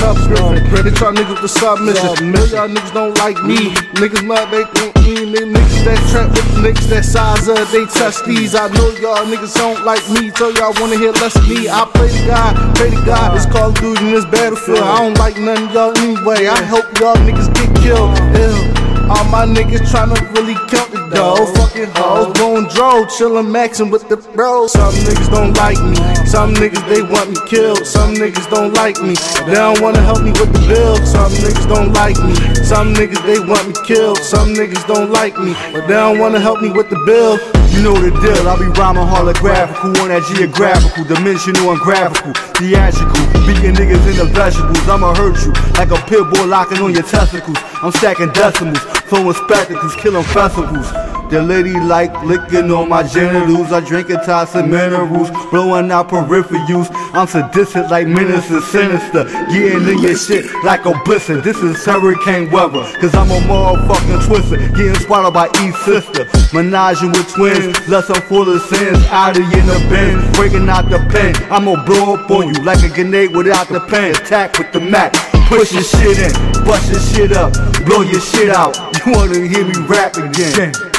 subscription. Hit y'all niggas with submission. Know y'all niggas don't like me. Niggas mad they think me. Niggas that trap with the niggas that size up, they touch these. I know y'all niggas don't like me. So y'all wanna hear less of me. I play to God, pray to God. It's Call of Duty in this battlefield. I don't like none of y'all anyway. I help y'all niggas get killed. Ew. All my niggas tryna really count the dough. Fucking hoes, blowing dro, chillin' maxin' with the bros. Some niggas don't like me. Some niggas they want me killed. Some niggas don't like me. They don't wanna help me with the bill. Some niggas don't like me. Some niggas they want me killed. Some niggas don't like me, but they don't wanna help me with the bill. You know the deal, I be rhyming holographical on that geographical, dimensional and graphical, theatrical. Beating niggas in the vegetables, I'ma hurt you like a pit bull locking on your testicles. I'm stacking decimals, throwing spectacles, killing festivals. The lady like licking on my genitals. I drink toxic minerals, blowing out peripherals. I'm sadistic like minister sinister, getting in your shit like a blizzard. This is hurricane weather, cause I'm a motherfucking twister, getting swallowed by each sister. Menaging with twins, less I'm full of sins. Out of in the bin, breaking out the pen. I'ma blow up on you like a grenade without the pen. Attack with the Mac. Push your shit in, bust your shit up, blow your shit out. You wanna hear me rap again?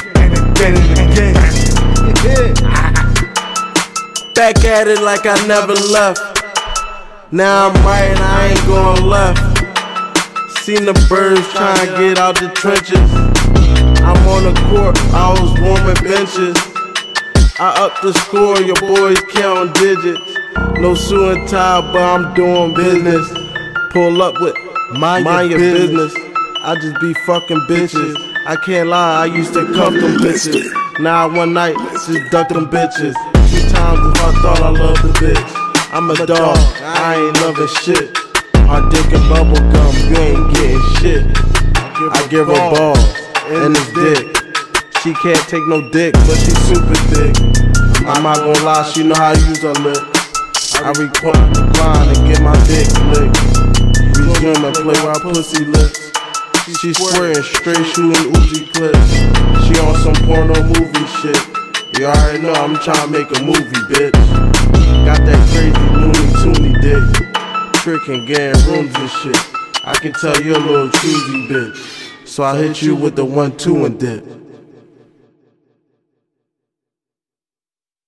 And again. Back at it like I never left. Now I'm right and I ain't going left. Seen the birds trying to get out the trenches. I'm on the court, I was warming benches. I up the score, your boys counting digits. No suit and tie, but I'm doing business. Pull up with mind, mind your business. I just be fucking bitches. I can't lie, I used to cuff them bitches. Now one night, just duck them bitches. Two times if I thought I loved the bitch. I'm a dog, I ain't loving shit. My dick and bubble gum, you ain't getting shit. I give her balls and it's dick. She can't take no dick, but she super thick. I'm not gonna lie, she know how to use her lip. I recline and get my dick licked. Resume and play while pussy lips. She swearing straight shooting Uzi clips. She on some porno movie shit. You already know I'm trying to make a movie, bitch. Got that crazy loony toony dick. Tricking, getting rooms and shit. I can tell you're a little choosy bitch. So I hit you with the one, two, and dip.